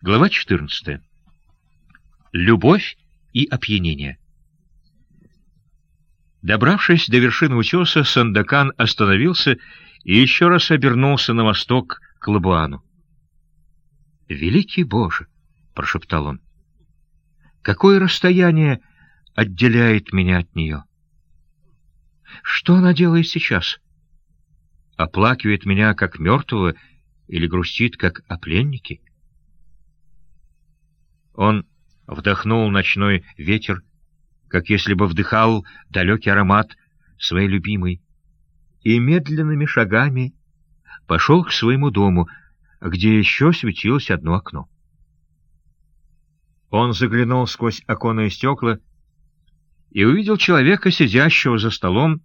Глава 14. Любовь и опьянение. Добравшись до вершины утеса, Сандакан остановился и еще раз обернулся на восток к Лабуану. «Великий Боже!» — прошептал он. «Какое расстояние отделяет меня от нее? Что она делает сейчас? Оплакивает меня как мертвого или грустит как о пленнике?» Он вдохнул ночной ветер, как если бы вдыхал далекий аромат своей любимой, и медленными шагами пошел к своему дому, где еще светилось одно окно. Он заглянул сквозь оконные стекла и увидел человека, сидящего за столом,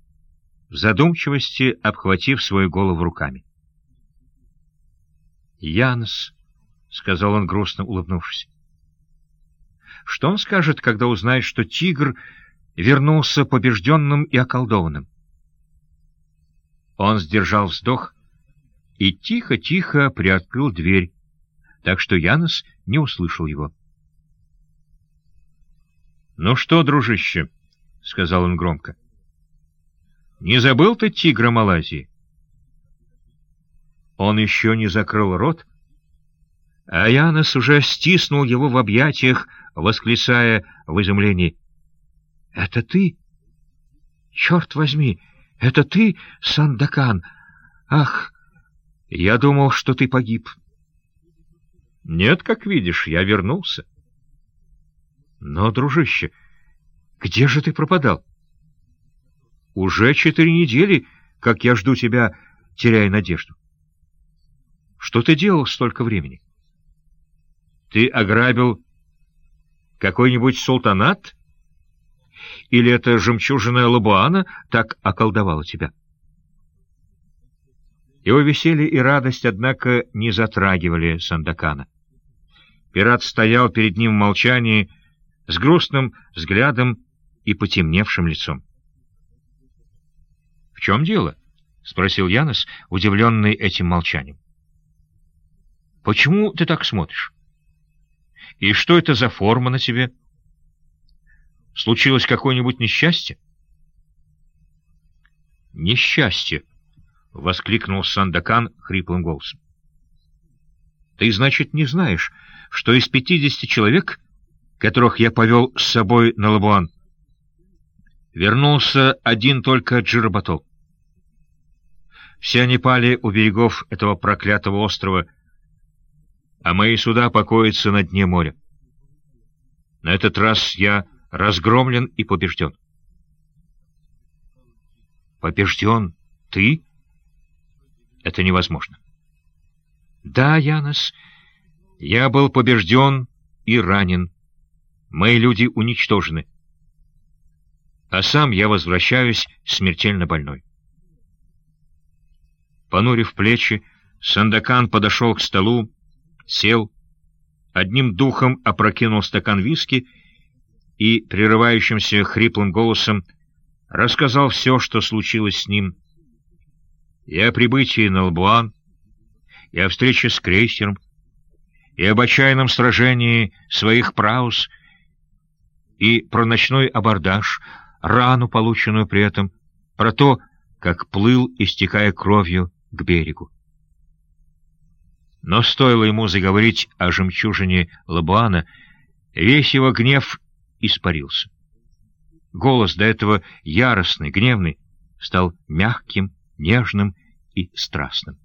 в задумчивости обхватив свою голову руками. «Янос», — сказал он, грустно улыбнувшись, что он скажет, когда узнает, что тигр вернулся побежденным и околдованным? Он сдержал вздох и тихо-тихо приоткрыл дверь, так что Янос не услышал его. — Ну что, дружище, — сказал он громко, — не забыл ты тигра Малайзии? Он еще не закрыл рот, а Янос уже стиснул его в объятиях, восклицая в изумлении. — Это ты? Черт возьми, это ты, Сандакан? Ах, я думал, что ты погиб. — Нет, как видишь, я вернулся. — Но, дружище, где же ты пропадал? — Уже четыре недели, как я жду тебя, теряя надежду. Что ты делал столько времени? — Ты ограбил какой-нибудь султанат? Или это жемчужина Лабуана так околдовала тебя? Его веселье и радость, однако, не затрагивали Сандакана. Пират стоял перед ним в молчании, с грустным взглядом и потемневшим лицом. — В чем дело? — спросил Янос, удивленный этим молчанием. — Почему ты так смотришь? И что это за форма на тебе? Случилось какое-нибудь несчастье? Несчастье! — воскликнул Сандакан хриплым голосом. Ты, значит, не знаешь, что из пятидесяти человек, которых я повел с собой на Лабуан, вернулся один только Джирабатол. Все они пали у берегов этого проклятого острова — а мои суда покоятся на дне моря. На этот раз я разгромлен и побежден. Побежден ты? Это невозможно. Да, Янос, я был побежден и ранен. Мои люди уничтожены. А сам я возвращаюсь смертельно больной. Понурив плечи, Сандакан подошел к столу, сел, одним духом опрокинул стакан виски и прерывающимся хриплым голосом рассказал все, что случилось с ним, и о прибытии на Лбуан, и о встрече с крейсером, и об отчаянном сражении своих праус, и про ночной абордаж, рану, полученную при этом, про то, как плыл, истекая кровью, к берегу. Но стоило ему заговорить о жемчужине Лабуана, весь его гнев испарился. Голос, до этого яростный, гневный, стал мягким, нежным и страстным.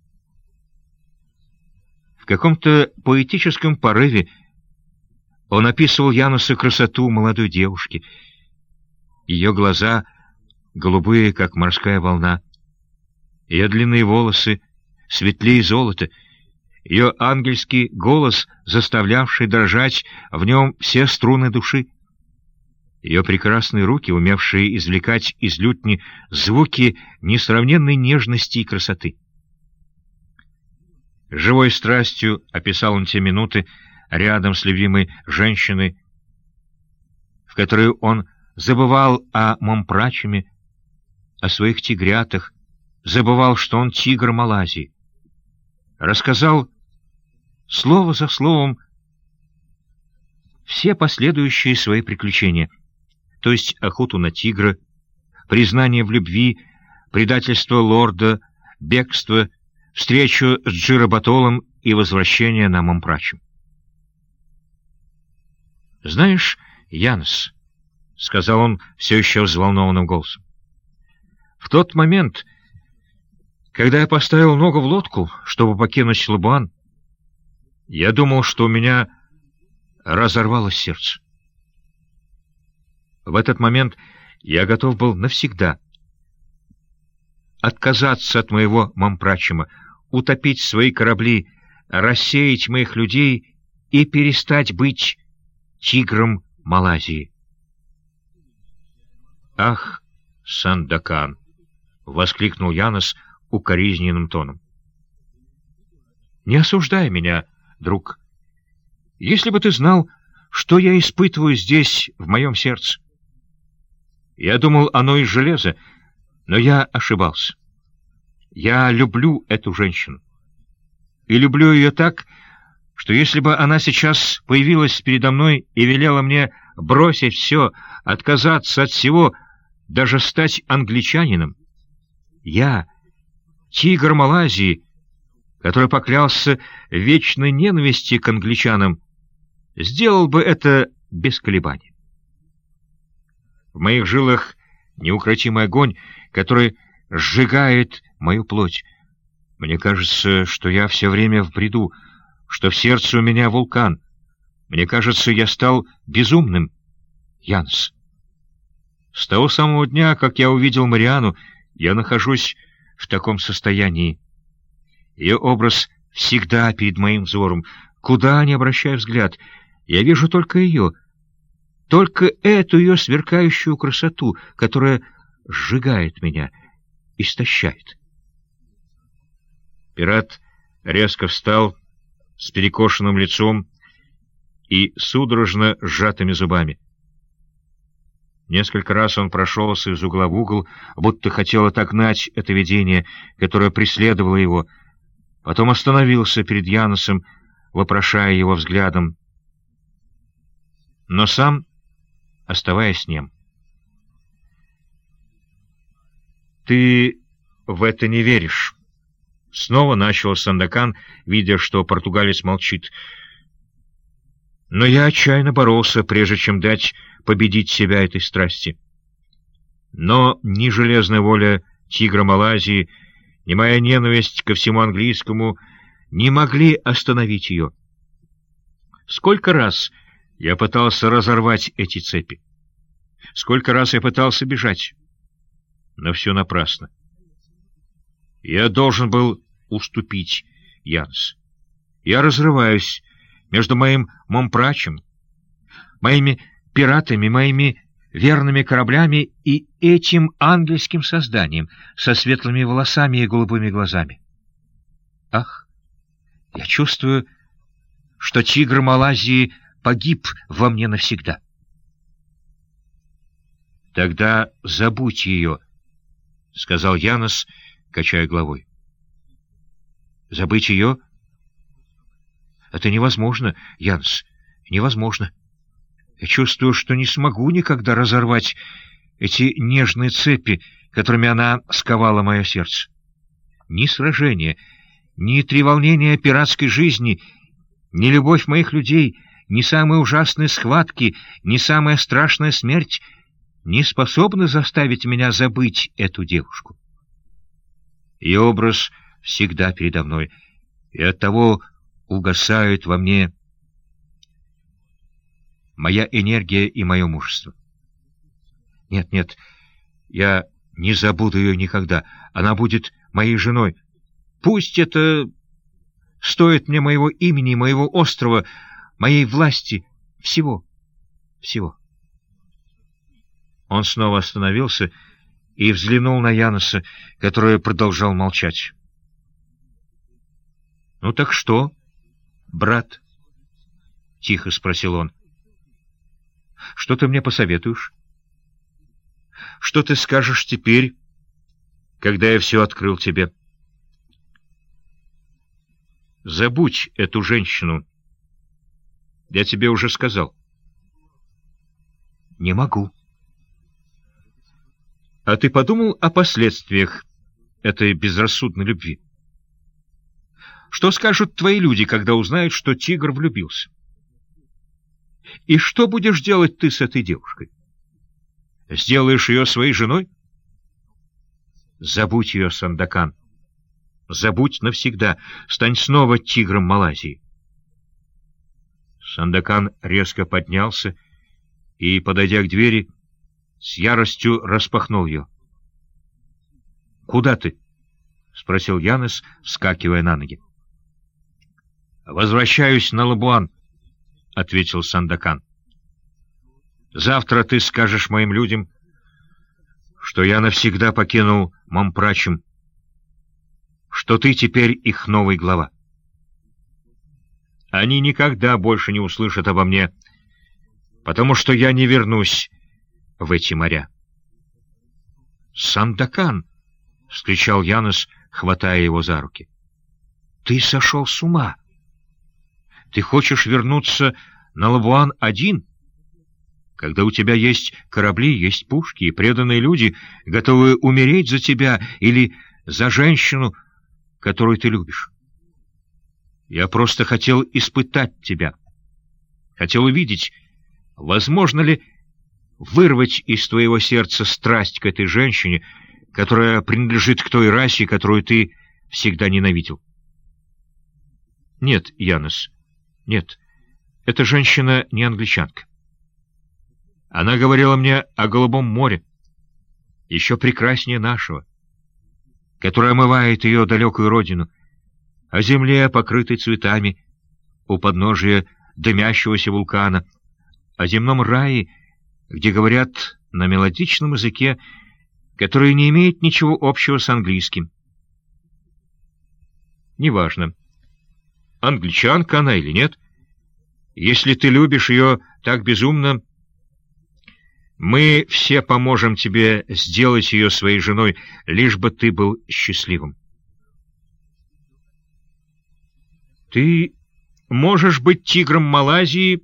В каком-то поэтическом порыве он описывал Янусу красоту молодой девушки. Ее глаза голубые, как морская волна, ее длинные волосы светлее золота — ее ангельский голос, заставлявший дрожать в нем все струны души, ее прекрасные руки, умевшие извлекать из лютни звуки несравненной нежности и красоты. Живой страстью описал он те минуты рядом с любимой женщиной, в которую он забывал о Момпрачеме, о своих тигрятах, забывал, что он тигр Малайзии. Рассказал слово за словом, все последующие свои приключения, то есть охоту на тигра, признание в любви, предательство лорда, бегство, встречу с Джиробатолом и возвращение на Момпрачем. «Знаешь, Янс», — сказал он все еще взволнованным голосом, — «в тот момент, когда я поставил ногу в лодку, чтобы покинуть Лабуан, я думал, что у меня разорвалось сердце. В этот момент я готов был навсегда отказаться от моего мампрачима, утопить свои корабли, рассеять моих людей и перестать быть тигром Малайзии. «Ах, Сандакан!» — воскликнул Янос укоризненным тоном. «Не осуждай меня, друг. Если бы ты знал, что я испытываю здесь, в моем сердце. Я думал, оно из железа, но я ошибался. Я люблю эту женщину. И люблю ее так, что если бы она сейчас появилась передо мной и велела мне бросить все, отказаться от всего, даже стать англичанином, я, тигр Малайзии, который поклялся вечной ненависти к англичанам, сделал бы это без колебаний. В моих жилах неукротимый огонь, который сжигает мою плоть. Мне кажется, что я все время в бреду, что в сердце у меня вулкан. Мне кажется, я стал безумным. Янс. С того самого дня, как я увидел Мариану, я нахожусь в таком состоянии. Ее образ всегда перед моим взором. Куда ни обращаю взгляд, я вижу только ее, только эту ее сверкающую красоту, которая сжигает меня, истощает. Пират резко встал с перекошенным лицом и судорожно сжатыми зубами. Несколько раз он прошелся из угла в угол, будто хотел отогнать это видение, которое преследовало его, потом остановился перед Яносом, вопрошая его взглядом, но сам оставаясь с ним. «Ты в это не веришь?» Снова начал Сандакан, видя, что португалец молчит. Но я отчаянно боролся, прежде чем дать победить себя этой страсти. Но ни железная воля тигра Малайзии, ни моя ненависть ко всему английскому не могли остановить ее. Сколько раз я пытался разорвать эти цепи? Сколько раз я пытался бежать? Но все напрасно. Я должен был уступить, Янс. Я разрываюсь между моим Момпрачем, моими пиратами, моими верными кораблями и этим ангельским созданием со светлыми волосами и голубыми глазами. Ах, я чувствую, что тигр Малайзии погиб во мне навсегда. Тогда забудь ее, — сказал Янос, качая головой. Забыть ее? Это невозможно, Янс, невозможно. Я чувствую, что не смогу никогда разорвать эти нежные цепи, которыми она сковала мое сердце. Ни сражение, ни треволнения пиратской жизни, ни любовь моих людей, ни самые ужасные схватки, ни самая страшная смерть не способны заставить меня забыть эту девушку. Ее образ всегда передо мной, и оттого угасают во мне моя энергия и мое мужество. Нет, нет, я не забуду ее никогда. Она будет моей женой. Пусть это стоит мне моего имени, моего острова, моей власти, всего, всего. Он снова остановился и взглянул на Яноса, который продолжал молчать. — Ну так что, брат? — тихо спросил он. — Что ты мне посоветуешь? Что ты скажешь теперь, когда я все открыл тебе? Забудь эту женщину. Я тебе уже сказал. Не могу. А ты подумал о последствиях этой безрассудной любви? Что скажут твои люди, когда узнают, что тигр влюбился? И что будешь делать ты с этой девушкой? Сделаешь ее своей женой? Забудь ее, Сандакан. Забудь навсегда. Стань снова тигром Малайзии. Сандакан резко поднялся и, подойдя к двери, с яростью распахнул ее. — Куда ты? — спросил Янес, вскакивая на ноги. — Возвращаюсь на Лабуан, — ответил Сандакан. — Завтра ты скажешь моим людям, что я навсегда покинул Мампрачем, что ты теперь их новый глава. Они никогда больше не услышат обо мне, потому что я не вернусь в эти моря. «Сандакан!» — вскричал Янос, хватая его за руки. «Ты сошел с ума! Ты хочешь вернуться на Лабуан один?» когда у тебя есть корабли, есть пушки и преданные люди, готовые умереть за тебя или за женщину, которую ты любишь. Я просто хотел испытать тебя. Хотел увидеть, возможно ли вырвать из твоего сердца страсть к этой женщине, которая принадлежит к той расе, которую ты всегда ненавидел. Нет, Янос, нет, эта женщина не англичанка. Она говорила мне о голубом море, еще прекраснее нашего, которое омывает ее далекую родину — о земле, покрытой цветами, у подножия дымящегося вулкана, о земном рае, где говорят на мелодичном языке, который не имеет ничего общего с английским. Неважно, англичанка она или нет, если ты любишь ее так безумно, мы все поможем тебе сделать ее своей женой, лишь бы ты был счастливым. Ты можешь быть тигром Малайзии,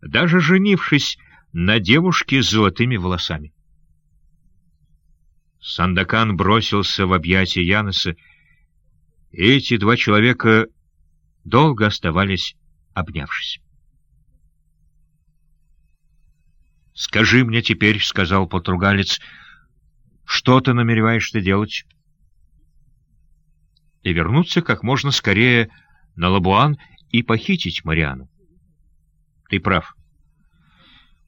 даже женившись на девушке с золотыми волосами. Сандакан бросился в объятия Яноса, эти два человека долго оставались обнявшись. «Скажи мне теперь, — сказал потругалец, — что ты намереваешься делать?» «И вернуться как можно скорее на Лабуан и похитить Мариану. Ты прав.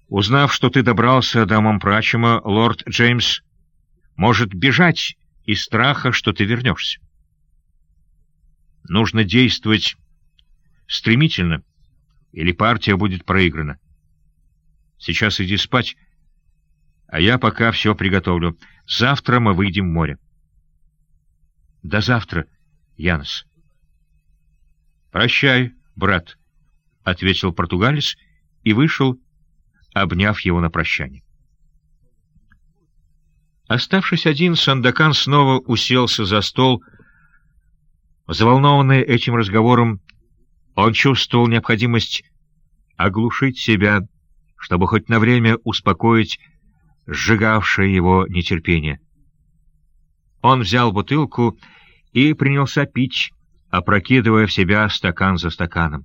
Узнав, что ты добрался до Мампрачема, лорд Джеймс может бежать из страха, что ты вернешься. Нужно действовать стремительно, или партия будет проиграна. Сейчас иди спать, а я пока все приготовлю. Завтра мы выйдем в море. До завтра, Янос. «Прощай, брат», — ответил португалец и вышел, обняв его на прощание. Оставшись один, Сандакан снова уселся за стол. Взволнованный этим разговором, он чувствовал необходимость оглушить себя, чтобы хоть на время успокоить сжигавшее его нетерпение. Он взял бутылку и принялся пить, опрокидывая в себя стакан за стаканом.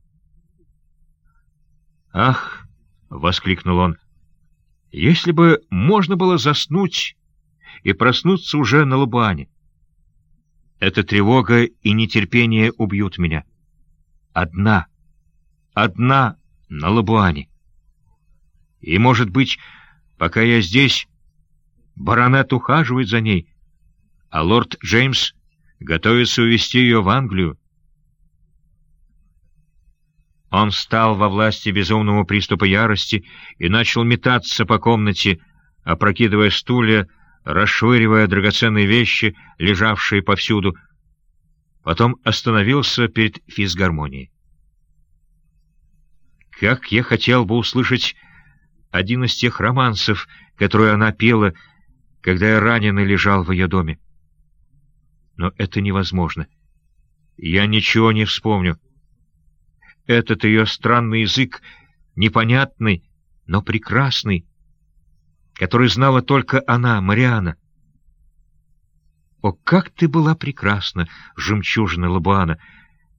«Ах!» — воскликнул он. «Если бы можно было заснуть и проснуться уже на Лубане! Эта тревога и нетерпение убьют меня. Одна, одна на Лабуане. И, может быть, пока я здесь, баронет ухаживает за ней, а лорд Джеймс готовится увезти ее в Англию. Он встал во власти безумного приступа ярости и начал метаться по комнате, опрокидывая стулья, расшвыривая драгоценные вещи, лежавшие повсюду. Потом остановился перед физгармонией. Как я хотел бы услышать один из тех романсов, которые она пела, когда я раненый лежал в ее доме но это невозможно. Я ничего не вспомню. Этот ее странный язык, непонятный, но прекрасный, который знала только она, Мариана. О, как ты была прекрасна, жемчужина Лабуана!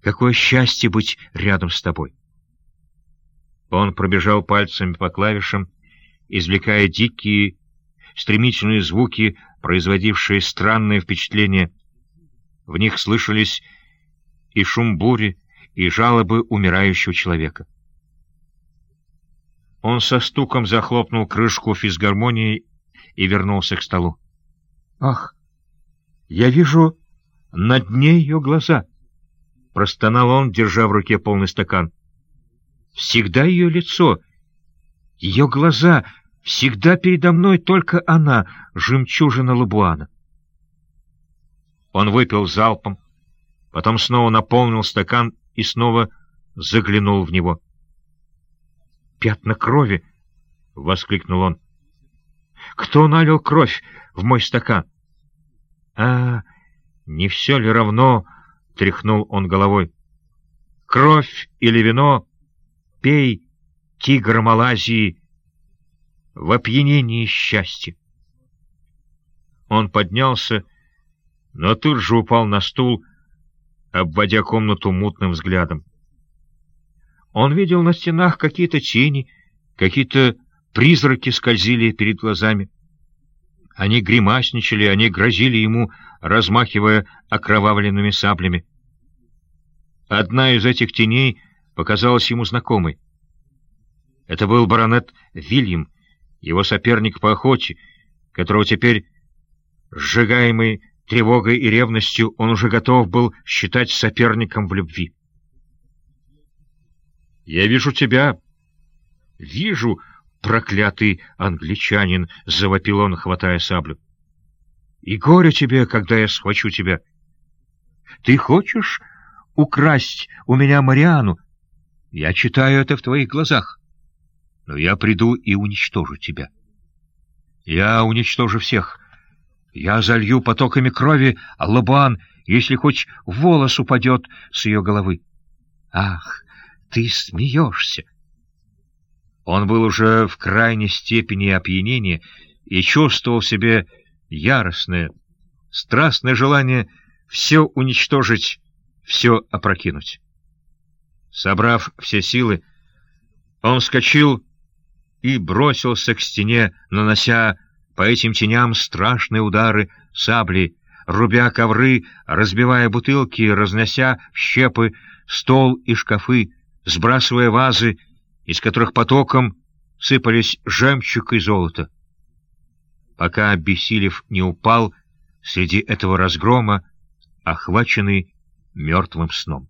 Какое счастье быть рядом с тобой! Он пробежал пальцами по клавишам, извлекая дикие, стремительные звуки, производившие странное впечатление. В них слышались и шум бури, и жалобы умирающего человека. Он со стуком захлопнул крышку физгармонии и вернулся к столу. «Ах, я вижу на дне ее глаза!» — простонал он, держа в руке полный стакан. «Всегда ее лицо, ее глаза, всегда передо мной только она, жемчужина Лабуана». Он выпил залпом, потом снова наполнил стакан и снова заглянул в него. «Пятна крови!» — воскликнул он. «Кто налил кровь в мой стакан?» «А, не все ли равно?» — тряхнул он головой. «Кровь или вино? Пей, тигр Малайзии, в опьянении счастья!» Он поднялся, но тут же упал на стул, обводя комнату мутным взглядом. Он видел на стенах какие-то тени, какие-то призраки скользили перед глазами. Они гримасничали, они грозили ему, размахивая окровавленными саблями. Одна из этих теней показалась ему знакомой. Это был баронет Вильям, его соперник по охоте, которого теперь, сжигаемый тревогой и ревностью, он уже готов был считать соперником в любви. «Я вижу тебя. Вижу, проклятый англичанин!» — завопил он, хватая саблю. «И горе тебе, когда я схвачу тебя. Ты хочешь украсть у меня Мариану? Я читаю это в твоих глазах. Но я приду и уничтожу тебя. Я уничтожу всех. Я залью потоками крови Лабуан, если хоть волос упадет с ее головы. Ах, ты смеешься!» Он был уже в крайней степени опьянения и чувствовал в себе яростное, страстное желание все уничтожить, все опрокинуть. Собрав все силы, он вскочил и бросился к стене, нанося по этим теням страшные удары сабли, рубя ковры, разбивая бутылки, разнося щепы, стол и шкафы, сбрасывая вазы, из которых потоком сыпались жемчуг и золото. Пока Бесилев не упал среди этого разгрома, охваченный мертвым сном.